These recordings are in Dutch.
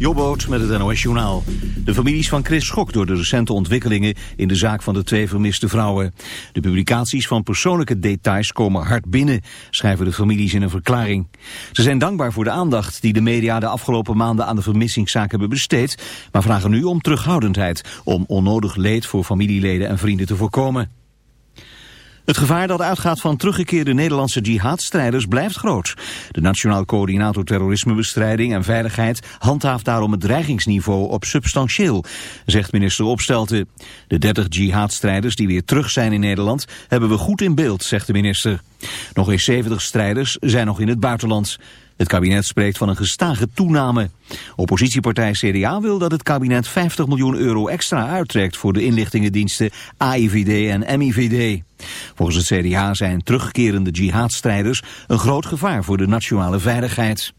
Jobboot met het NOS Journaal. De families van Chris schok door de recente ontwikkelingen in de zaak van de twee vermiste vrouwen. De publicaties van persoonlijke details komen hard binnen, schrijven de families in een verklaring. Ze zijn dankbaar voor de aandacht die de media de afgelopen maanden aan de vermissingszaak hebben besteed, maar vragen nu om terughoudendheid, om onnodig leed voor familieleden en vrienden te voorkomen. Het gevaar dat uitgaat van teruggekeerde Nederlandse jihadstrijders blijft groot. De Nationaal Coördinator Terrorismebestrijding en Veiligheid handhaaft daarom het dreigingsniveau op substantieel, zegt minister Opstelten. De 30 jihadstrijders die weer terug zijn in Nederland hebben we goed in beeld, zegt de minister. Nog eens 70 strijders zijn nog in het buitenland. Het kabinet spreekt van een gestage toename. Oppositiepartij CDA wil dat het kabinet 50 miljoen euro extra uittrekt voor de inlichtingendiensten AIVD en MIVD. Volgens het CDA zijn terugkerende jihadstrijders een groot gevaar voor de nationale veiligheid.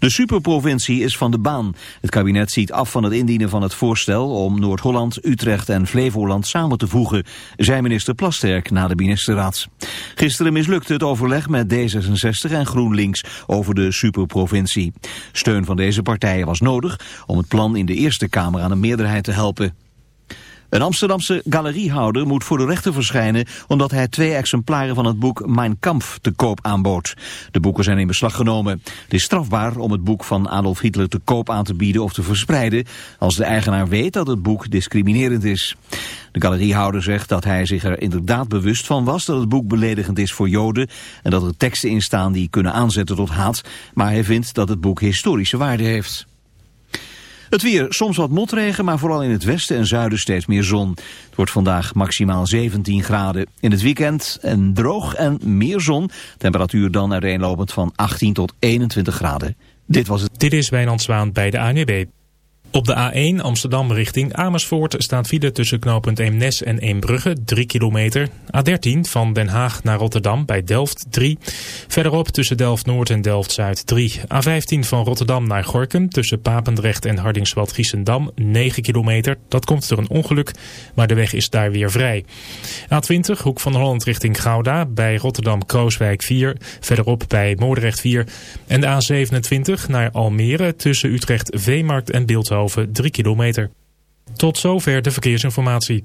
De superprovincie is van de baan. Het kabinet ziet af van het indienen van het voorstel om Noord-Holland, Utrecht en Flevoland samen te voegen, zei minister Plasterk na de ministerraad. Gisteren mislukte het overleg met D66 en GroenLinks over de superprovincie. Steun van deze partijen was nodig om het plan in de Eerste Kamer aan een meerderheid te helpen. Een Amsterdamse galeriehouder moet voor de rechter verschijnen... omdat hij twee exemplaren van het boek Mein Kampf te koop aanbood. De boeken zijn in beslag genomen. Het is strafbaar om het boek van Adolf Hitler te koop aan te bieden of te verspreiden... als de eigenaar weet dat het boek discriminerend is. De galeriehouder zegt dat hij zich er inderdaad bewust van was... dat het boek beledigend is voor Joden... en dat er teksten in staan die kunnen aanzetten tot haat... maar hij vindt dat het boek historische waarde heeft. Het weer, soms wat motregen, maar vooral in het westen en zuiden steeds meer zon. Het wordt vandaag maximaal 17 graden. In het weekend en droog en meer zon. Temperatuur dan uiteenlopend van 18 tot 21 graden. Dit was het. Dit is Wijnand Zwaan bij de ANWB. Op de A1 Amsterdam richting Amersfoort staat file tussen knooppunt Eemnes en Eembrugge 3 kilometer. A13 van Den Haag naar Rotterdam bij Delft 3. Verderop tussen Delft-Noord en Delft-Zuid 3. A15 van Rotterdam naar Gorkum tussen Papendrecht en Hardingsveld-Giessendam 9 kilometer. Dat komt door een ongeluk, maar de weg is daar weer vrij. A20 Hoek van Holland richting Gouda bij Rotterdam-Krooswijk 4. Verderop bij Moordrecht 4. En de A27 naar Almere tussen Utrecht-Veemarkt en Beeldhoven 3 kilometer. Tot zover de verkeersinformatie.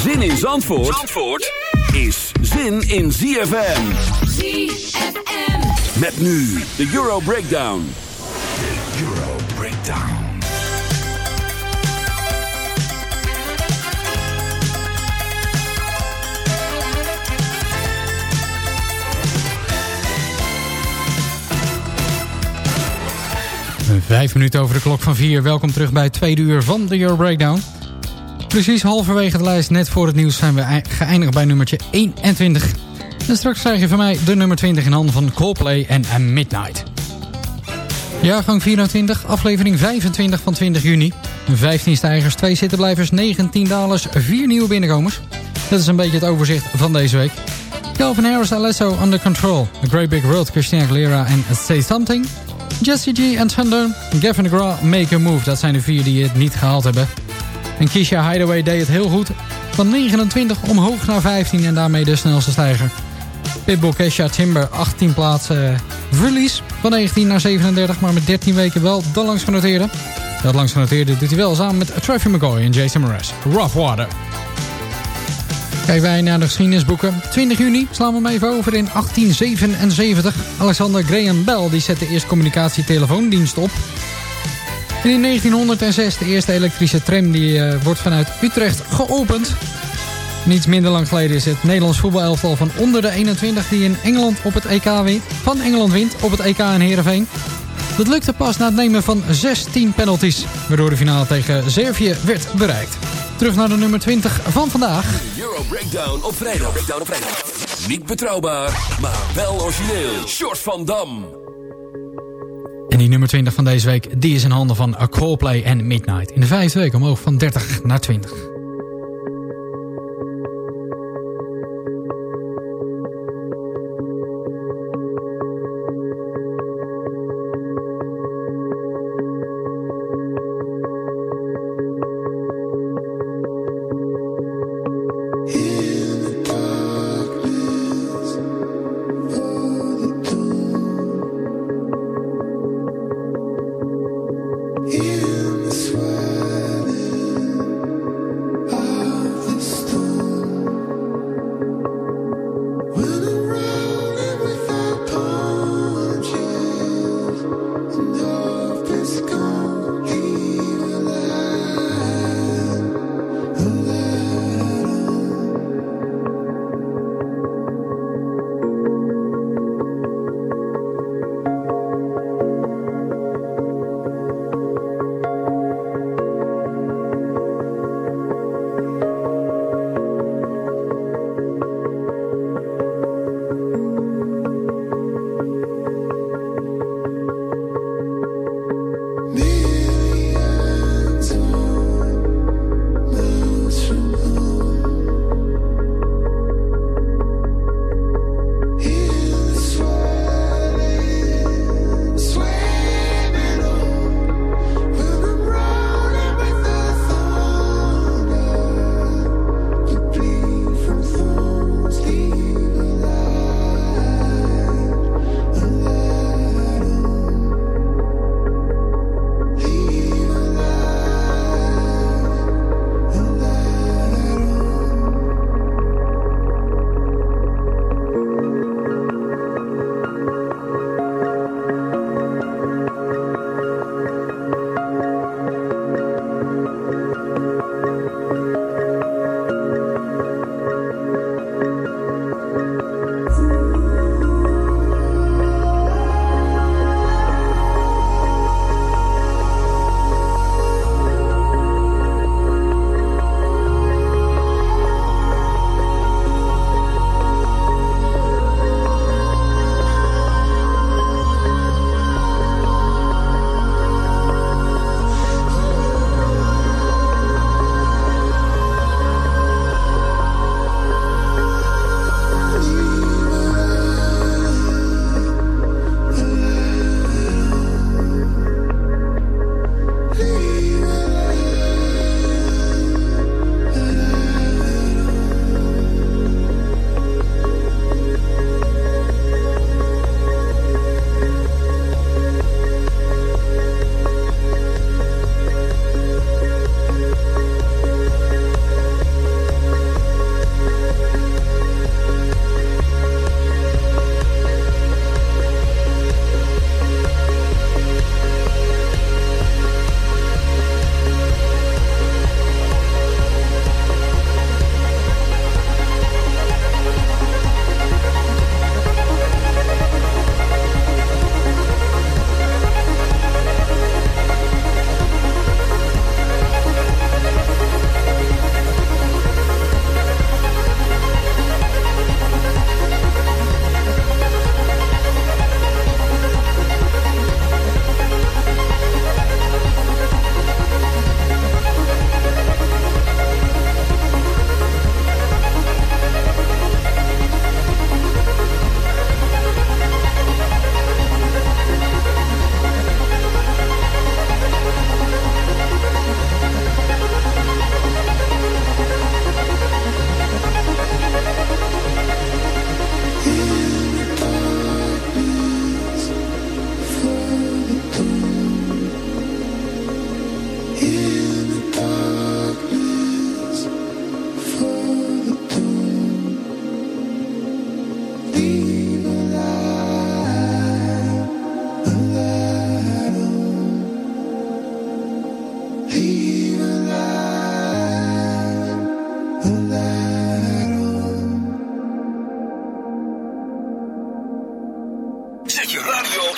Zin in Zandvoort, Zandvoort is zin in ZFM. ZFM. Met nu de Euro Breakdown. De Euro Breakdown. Vijf minuten over de klok van vier. Welkom terug bij het tweede uur van de Euro Breakdown. Precies halverwege de lijst, net voor het nieuws, zijn we geëindigd bij nummertje 21. En straks krijg je van mij de nummer 20 in handen van Coldplay en Midnight. Jaargang 24, aflevering 25 van 20 juni. 15 stijgers, 2 zittenblijvers, 19 dalers, 4 nieuwe binnenkomers. Dat is een beetje het overzicht van deze week. Calvin Harris, Alesso, Under Control. The Great Big World, Christina Aguilera en Say Something. Jesse G en Thunder, Gavin DeGraw, Make a Move. Dat zijn de vier die het niet gehaald hebben. En Keisha Hideaway deed het heel goed. Van 29 omhoog naar 15 en daarmee de snelste stijger. Pitbull Kesha Timber 18 plaatsen verlies. Van 19 naar 37, maar met 13 weken wel de langs genoteerde. Dat langs genoteerde doet hij wel samen met Travis McCoy en Jason Mraz. Rough Water. Kijken wij naar de geschiedenisboeken. 20 juni slaan we hem even over in 1877. Alexander Graham Bell die zet de eerste communicatietelefoondienst op. In 1906 de eerste elektrische tram die uh, wordt vanuit Utrecht geopend. Niets minder lang geleden is het Nederlands voetbalelftal van onder de 21 die in Engeland op het EK wint. Van Engeland wint op het EK in Heerenveen. Dat lukte pas na het nemen van 16 penalties, waardoor de finale tegen Servië werd bereikt. Terug naar de nummer 20 van vandaag. Euro Breakdown op vrijdag. Breakdown op vrijdag. Niet betrouwbaar, maar wel origineel. Short van Dam. Die nummer 20 van deze week, die is in handen van A Coldplay en Midnight. In de vijfde week omhoog van 30 naar 20.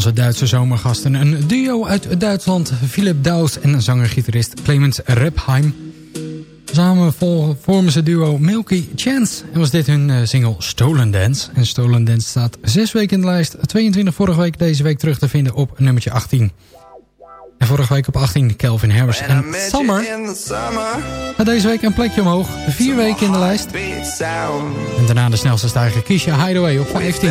Onze Duitse zomergasten. Een duo uit Duitsland, Philip Douws en zanger-gitarist Clemens Repheim. Samen vormen ze duo Milky Chance en was dit hun eh, single Stolen Dance. En Stolen Dance staat zes weken in de lijst, 22 vorige week, deze week terug te vinden op nummertje 18. En vorige week op 18 Calvin Harris en Summer. Gaat deze week een plekje omhoog, vier weken in de lijst. En daarna de snelste stijger Keisha Hideaway op 15.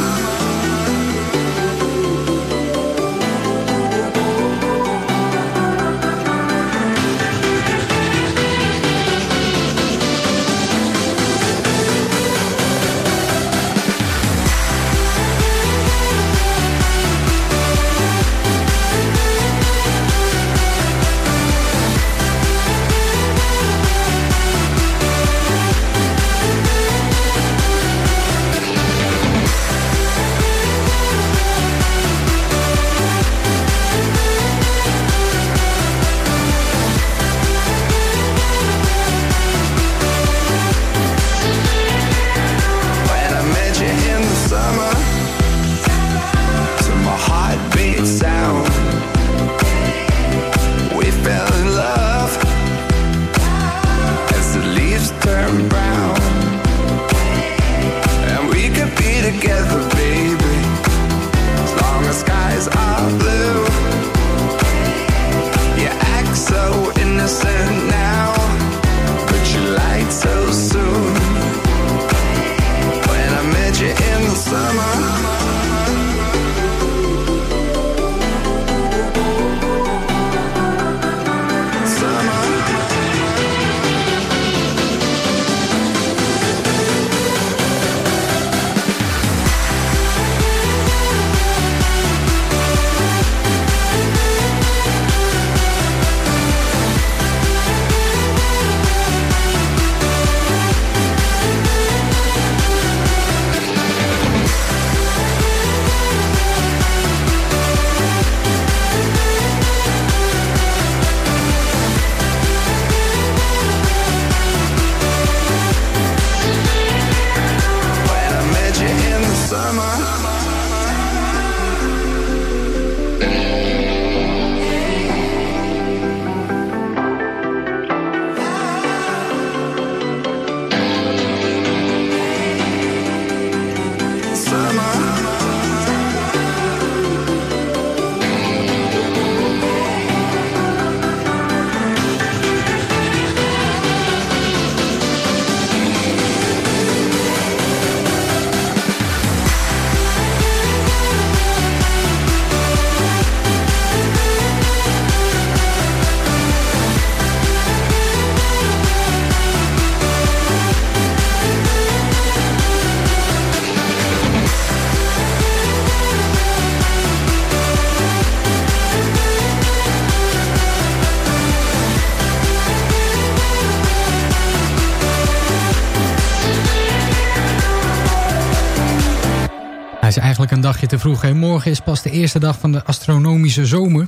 Een dagje te vroeg. Morgen is pas de eerste dag van de astronomische zomer.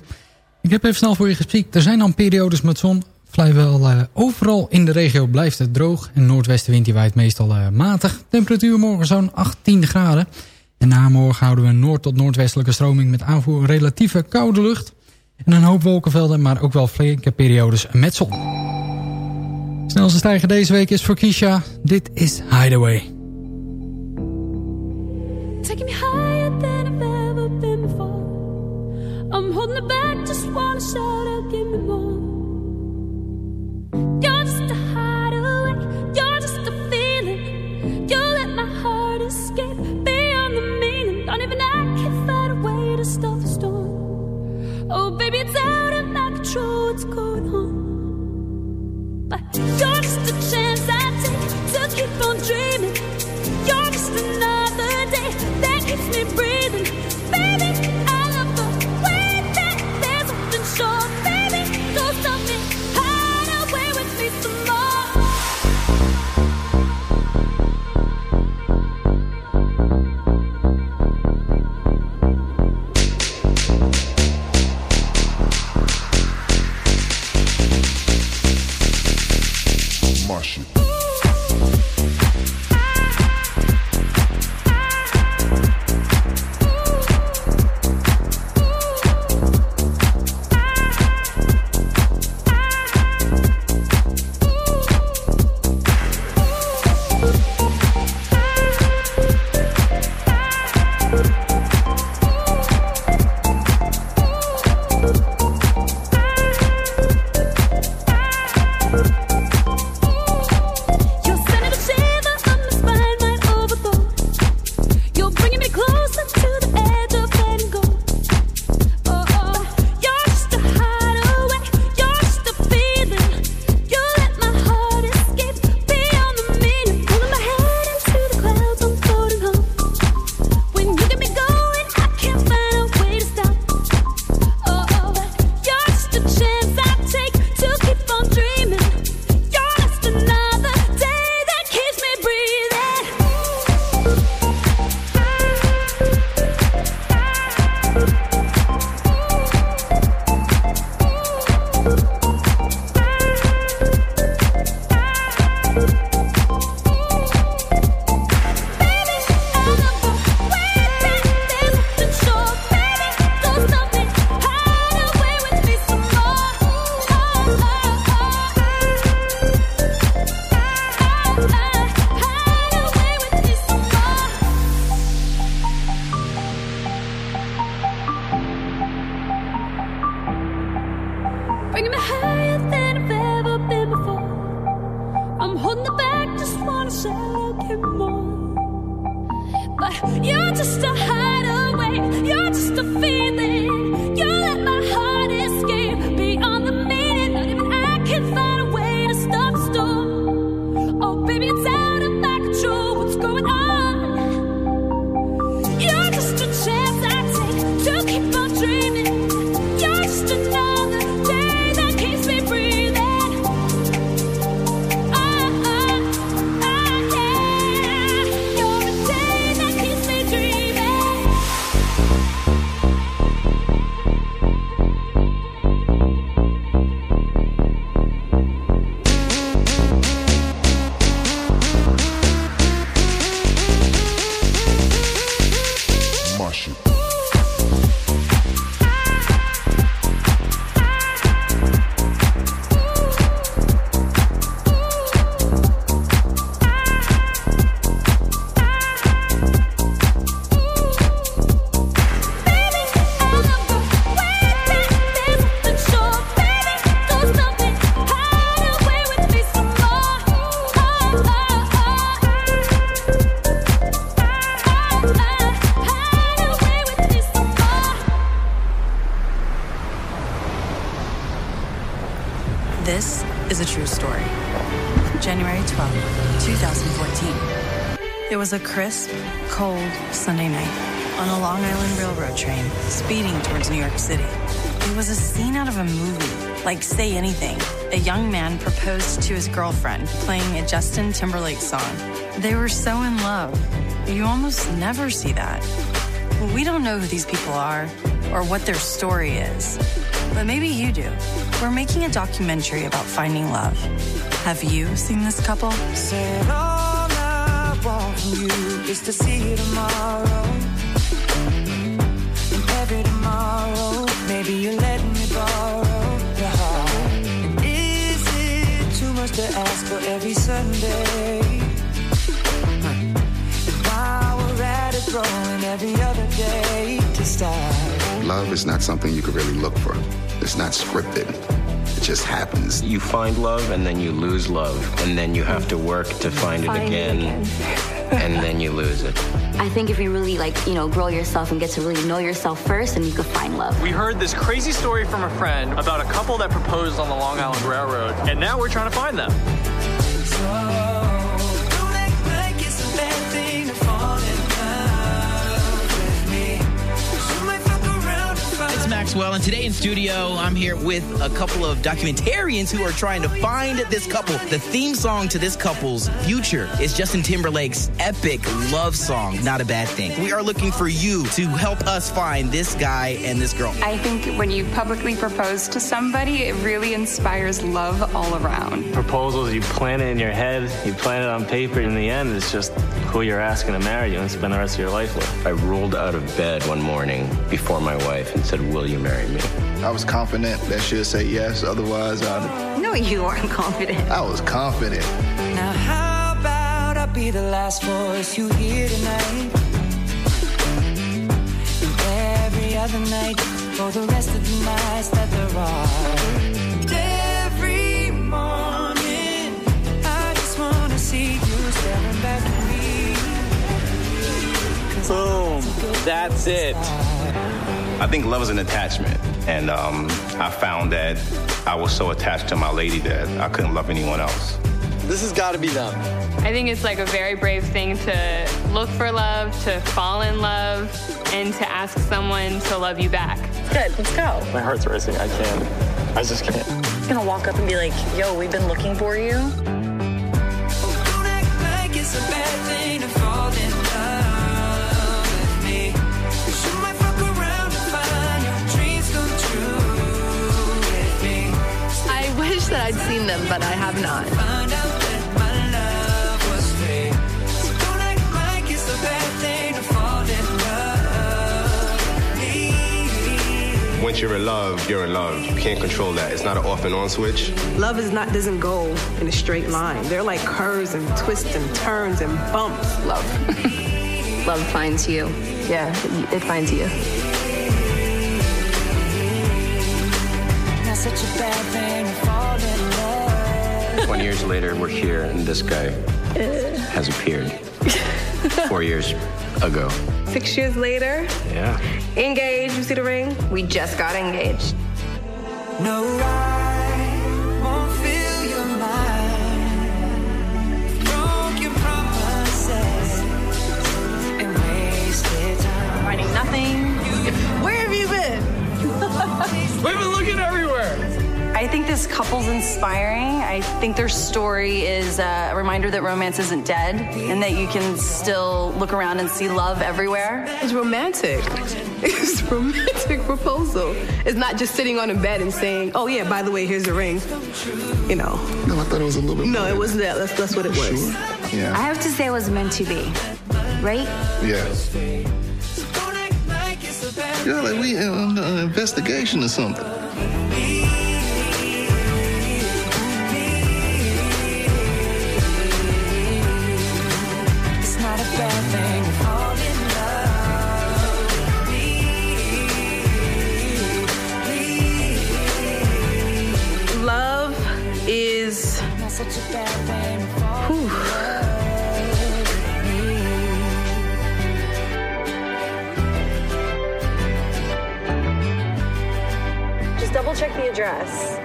Ik heb even snel voor je gespiekt. Er zijn dan periodes met zon. Vrijwel eh, overal in de regio blijft het droog. En noordwestenwind die waait meestal eh, matig. Temperatuur morgen zo'n 18 graden. En na morgen houden we een noord- tot noordwestelijke stroming... met aanvoer relatieve koude lucht. En een hoop wolkenvelden, maar ook wel flinke periodes met zon. Snelste stijger deze week is voor Kisha. Dit is Hideaway. Taking me higher than I've ever been before. I'm holding it back, just wanna shout out, give me more. A crisp, cold Sunday night on a Long Island Railroad train speeding towards New York City. It was a scene out of a movie, like Say Anything. A young man proposed to his girlfriend playing a Justin Timberlake song. They were so in love. You almost never see that. We don't know who these people are or what their story is, but maybe you do. We're making a documentary about finding love. Have you seen this couple? I want from you is to see you tomorrow. And every tomorrow, maybe letting me borrow your heart. And is it too much to ask for every Sunday? And while we're at it, every other day to start. Love is not something you can really look for. It's not scripted. It just happens. You find love and then you lose love, and then you have to work to find, Find it it again, and then you lose it. I think if you really like, you know, grow yourself and get to really know yourself first, then you could find love. We heard this crazy story from a friend about a couple that proposed on the Long Island Railroad, and now we're trying to find them. Maxwell, and today in studio, I'm here with a couple of documentarians who are trying to find this couple. The theme song to this couple's future is Justin Timberlake's epic love song, Not a Bad Thing. We are looking for you to help us find this guy and this girl. I think when you publicly propose to somebody, it really inspires love all around. Proposals, you plan it in your head, you plan it on paper, in the end, it's just who you're asking to marry you and spend the rest of your life with. I rolled out of bed one morning before my wife and said, Will you marry me? I was confident that she'd say yes, otherwise I'd. No, you aren't confident. I was confident. Now, how about I be the last voice you hear tonight? And every other night, for the rest of the nights that there are. Every morning, I just wanna see you staring back at me. Boom. That's it. I think love is an attachment. And um, I found that I was so attached to my lady that I couldn't love anyone else. This has got to be them. I think it's like a very brave thing to look for love, to fall in love, and to ask someone to love you back. Good, let's go. My heart's racing. I can't. I just can't. I'm gonna walk up and be like, yo, we've been looking for you. That I'd seen them, but I have not. Find out that my love was fake. So don't act like it's a bad thing to fall in love with me. Once you're in love, you're in love. You can't control that. It's not an off and on switch. Love is not doesn't go in a straight line. They're like curves and twists and turns and bumps. Love. Love finds you. Yeah, it finds you. Not such a bad thing 20 years later, we're here, and this guy has appeared. Four years ago. Six years later, Yeah. engaged. You see the ring? We just got engaged. No, I won't fill your mind. Broke your promises and wasted time. Finding nothing. Where have you been? We've been looking everywhere. I think this couple's inspiring. I think their story is uh, a reminder that romance isn't dead and that you can still look around and see love everywhere. It's romantic. It's romantic proposal. It's not just sitting on a bed and saying, "Oh yeah, by the way, here's a ring." You know. No, I thought it was a little bit. No, more. it wasn't that. That's, that's what it was. Sure. Yeah. I have to say it was meant to be. Right? Yeah. Yeah, like we in an investigation or something. Just double check the address.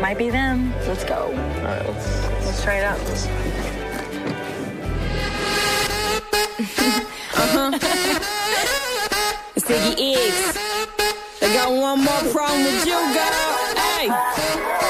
Might be them. Let's go. All right, let's. Let's try it out. Uh-huh. It's Iggy X. I got one more problem with you, girl. Hey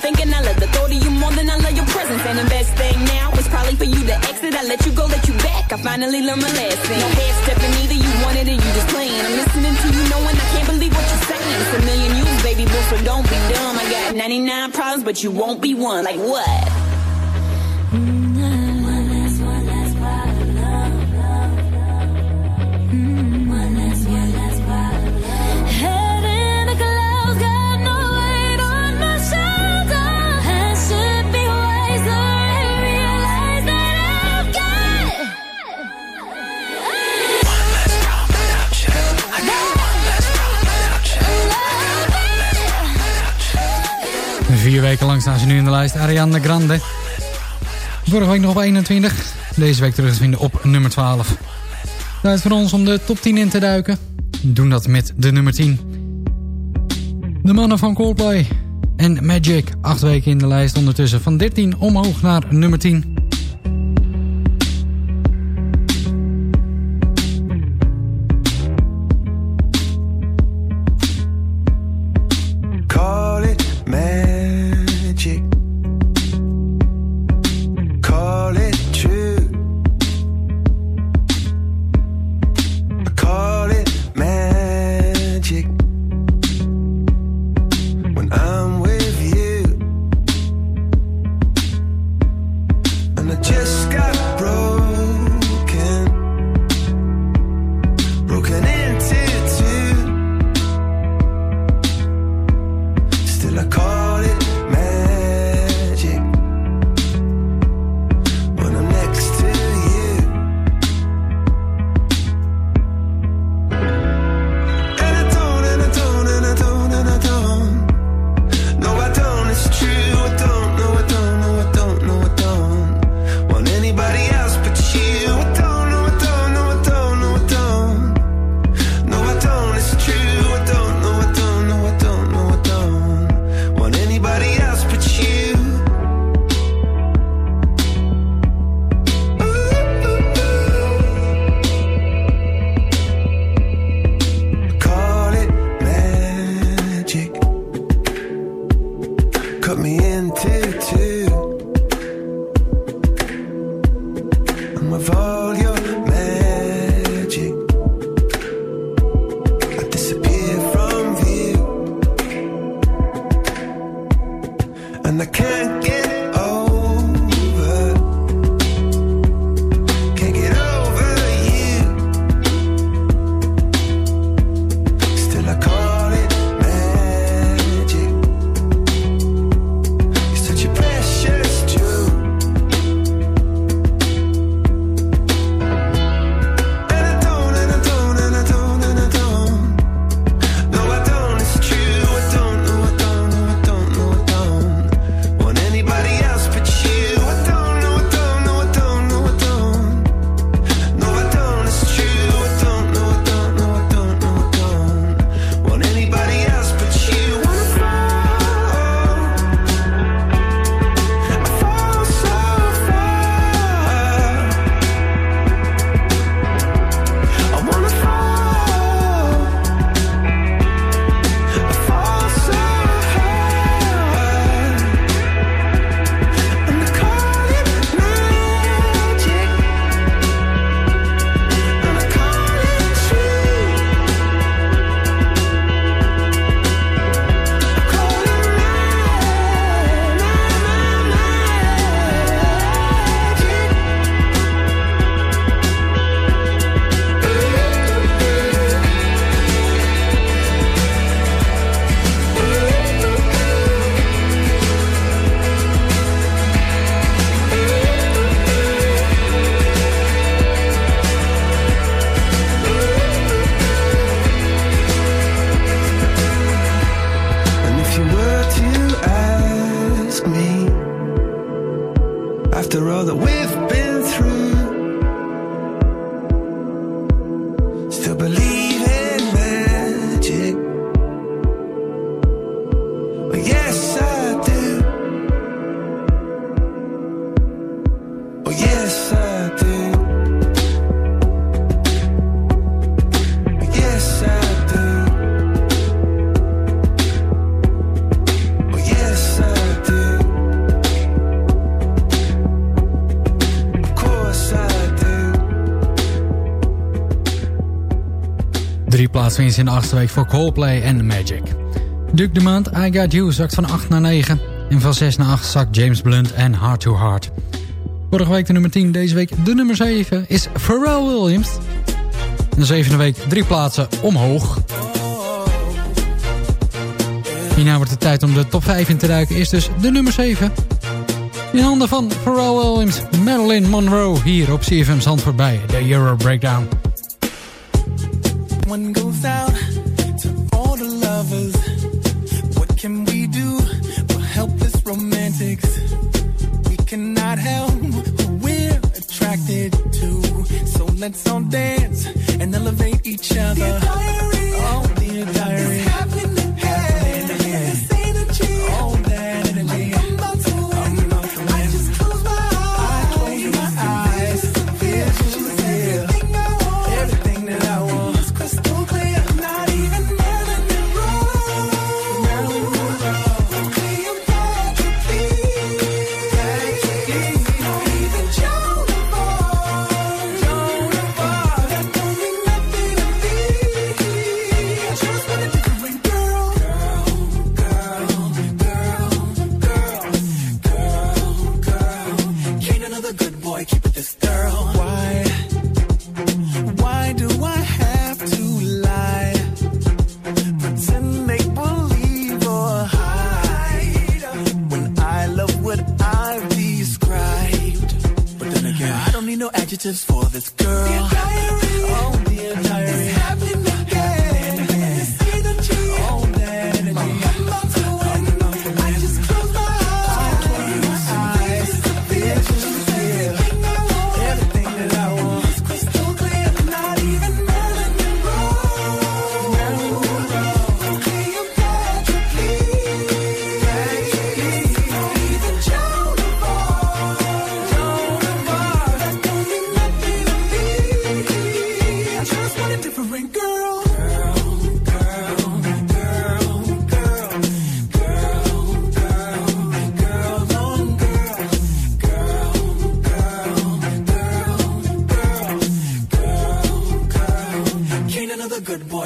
thinking I love the thought of you more than I love your presence. And the best thing now is probably for you to exit. I let you go, let you back. I finally learned my lesson. No head stepping either, you wanted it, you just playing. I'm listening to you knowing I can't believe what you're saying. It's a million you, baby, but so don't be dumb. I got 99 problems, but you won't be one. Like what? vier weken lang staan ze nu in de lijst. Ariana Grande. Vorige week nog op 21. Deze week terug te vinden op nummer 12. Tijd voor ons om de top 10 in te duiken. Doen dat met de nummer 10. De mannen van Coldplay en Magic. Acht weken in de lijst ondertussen. Van 13 omhoog naar nummer 10. in de achtste week voor Coldplay en Magic. Duke de Maand, I Got You, zakt van 8 naar 9. En van 6 naar 8 zakt James Blunt en Hard to Hard. Vorige week de nummer 10, deze week de nummer 7 is Pharrell Williams. In de zevende week drie plaatsen omhoog. Hierna wordt het tijd om de top 5 in te duiken, is dus de nummer 7. In handen van Pharrell Williams, Marilyn Monroe, hier op CFM Zandvoort voorbij, de Euro Breakdown. one goes out to all the lovers. What can we do? for helpless romantics. We cannot help who we're attracted to. So let's all dance and elevate each other. Dear diary, oh, dear diary.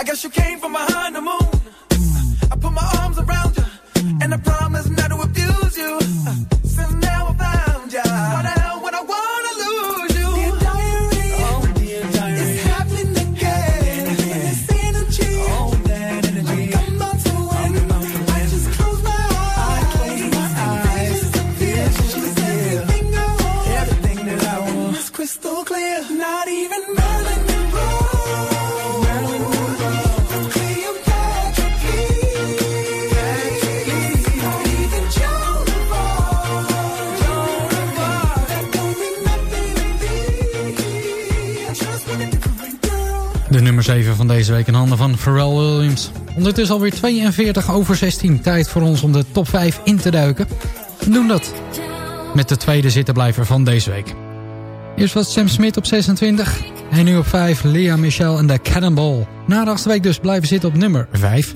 I guess you came from behind the moon. I put my arms around you, and I promise. deze week in handen van Pharrell Williams. Ondertussen alweer 42 over 16. Tijd voor ons om de top 5 in te duiken. Noem doen dat met de tweede zittenblijver van deze week. Eerst was Sam Smith op 26. En nu op 5 Lea Michelle en de Cannonball. Na de achtste week dus blijven zitten op nummer 5.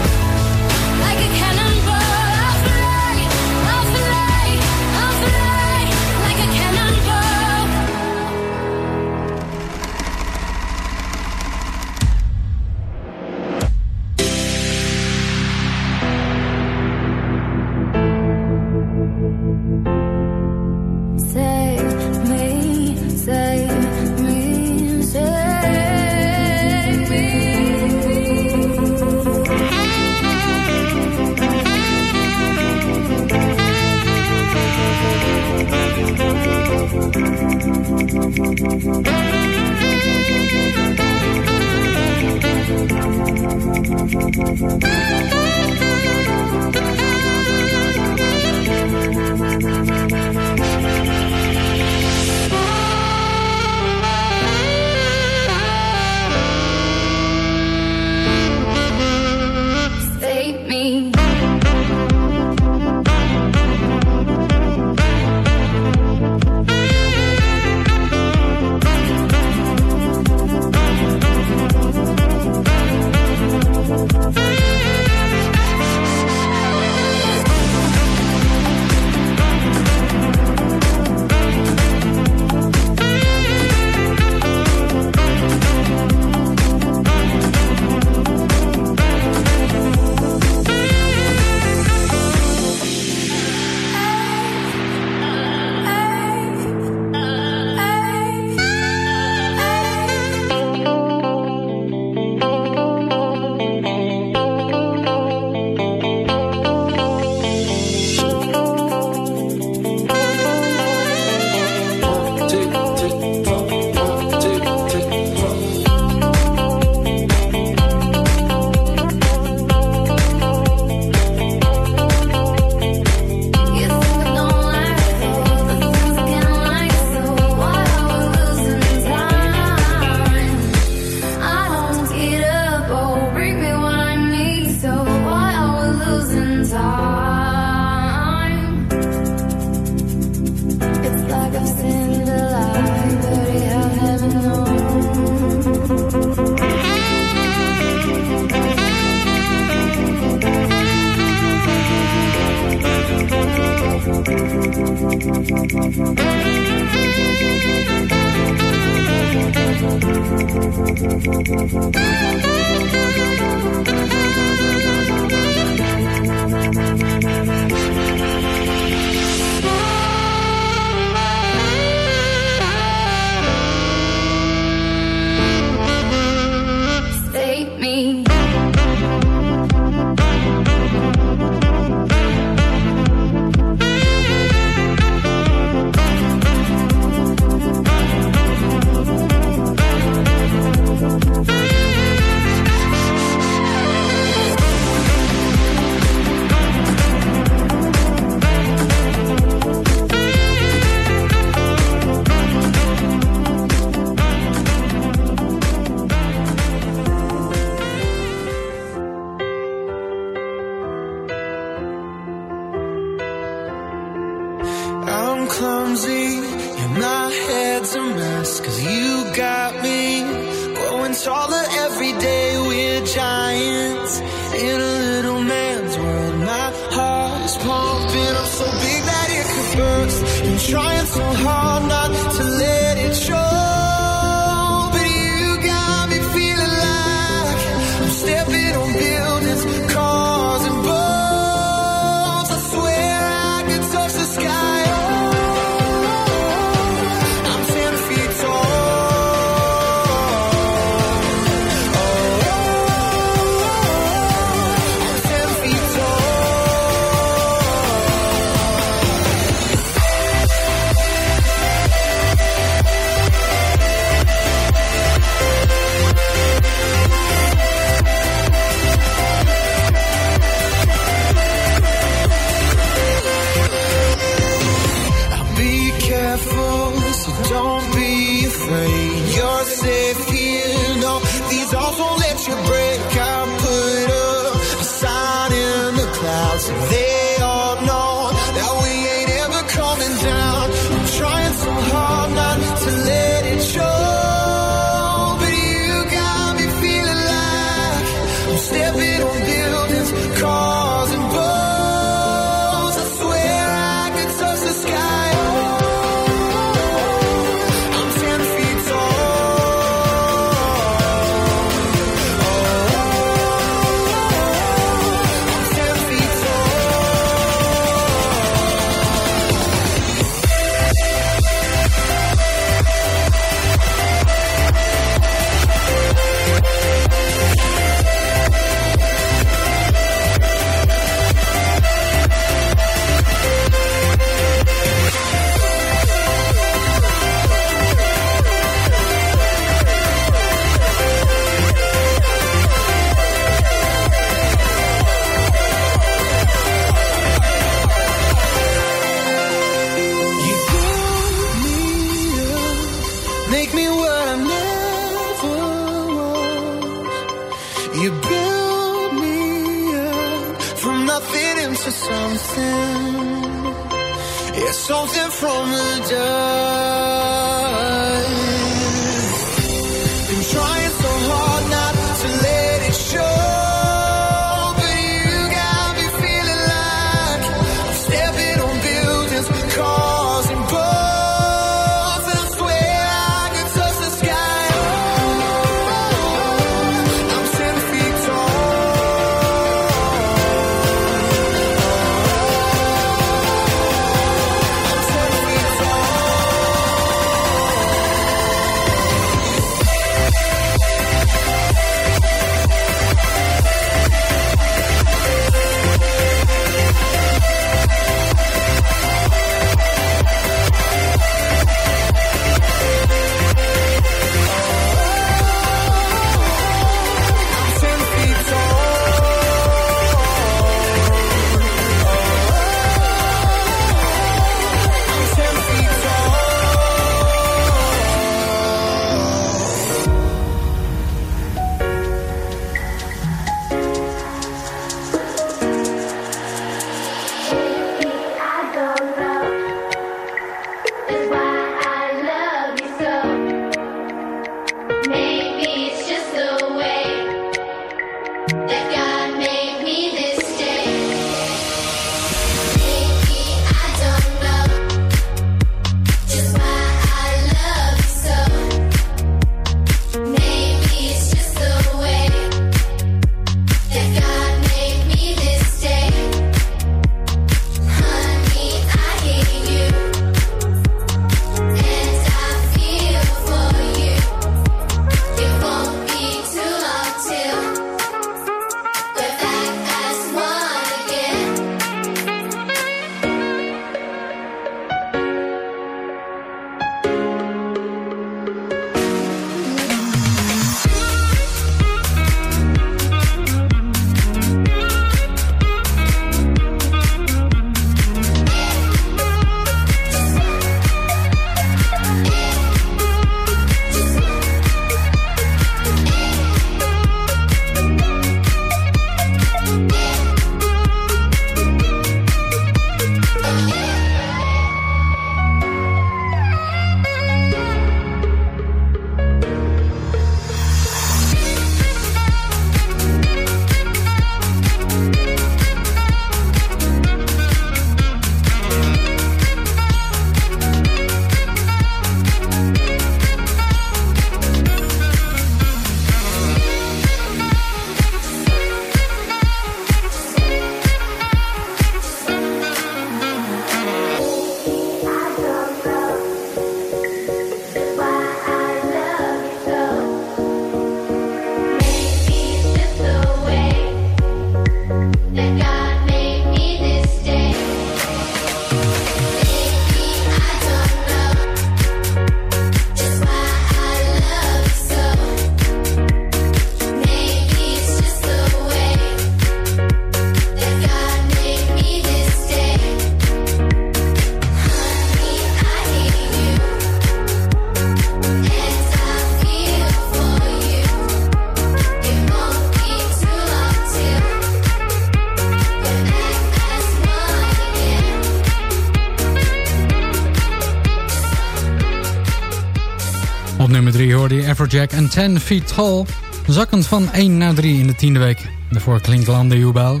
Everjack en 10 Feet Tall. Zakkend van 1 naar 3 in de tiende week. Daarvoor klinkt Lande Jubel.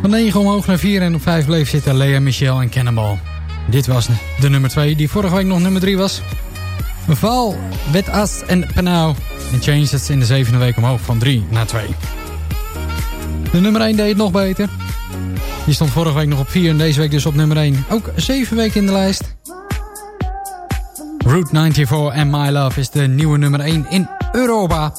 Van 9 omhoog naar 4 en op 5 bleef zitten Lea Michel en Cannonball. Dit was de nummer 2 die vorige week nog nummer 3 was. Val, Wet As en Penau. En Changes in de zevende week omhoog van 3 naar 2. De nummer 1 deed het nog beter. Die stond vorige week nog op 4 en deze week dus op nummer 1. Ook 7 weken in de lijst. Route 94 en My Love is de nieuwe nummer 1 in Europa.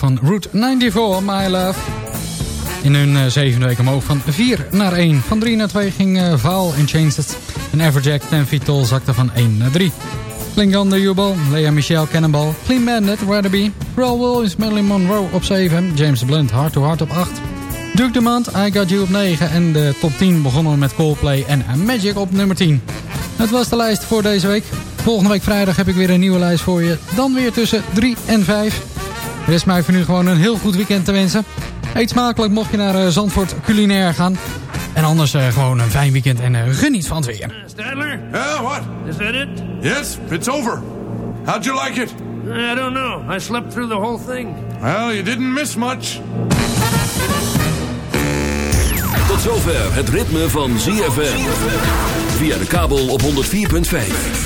De van Route 94, My Love. In hun uh, zevende week omhoog van 4 naar 1. Van 3 naar 2 ging uh, Vaal in Changed. En Everjack 10 Feet Tall zakte van 1 naar 3. Klingander Jubel, Lea Michelle Cannonball, Clean Bandit, Weatherby, Roll Williams, Marilyn Monroe op 7, James Blunt, Heart to Heart op 8, Duke Demand, I Got You op 9 en de top 10 begonnen met Coldplay en Magic op nummer 10. Dat was de lijst voor deze week. Volgende week vrijdag heb ik weer een nieuwe lijst voor je. Dan weer tussen 3 en 5. Er is mij voor nu gewoon een heel goed weekend te wensen. Eet smakelijk mocht je naar uh, Zandvoort culinair gaan. En anders uh, gewoon een fijn weekend en uh, geniet van het weer. Stadler? Yeah, what? Is that it? Yes, it's over. How'd you like it? I don't know. I slept through the whole thing. Well, you didn't miss much. Tot zover het ritme van ZFM. Via de kabel op 104.5.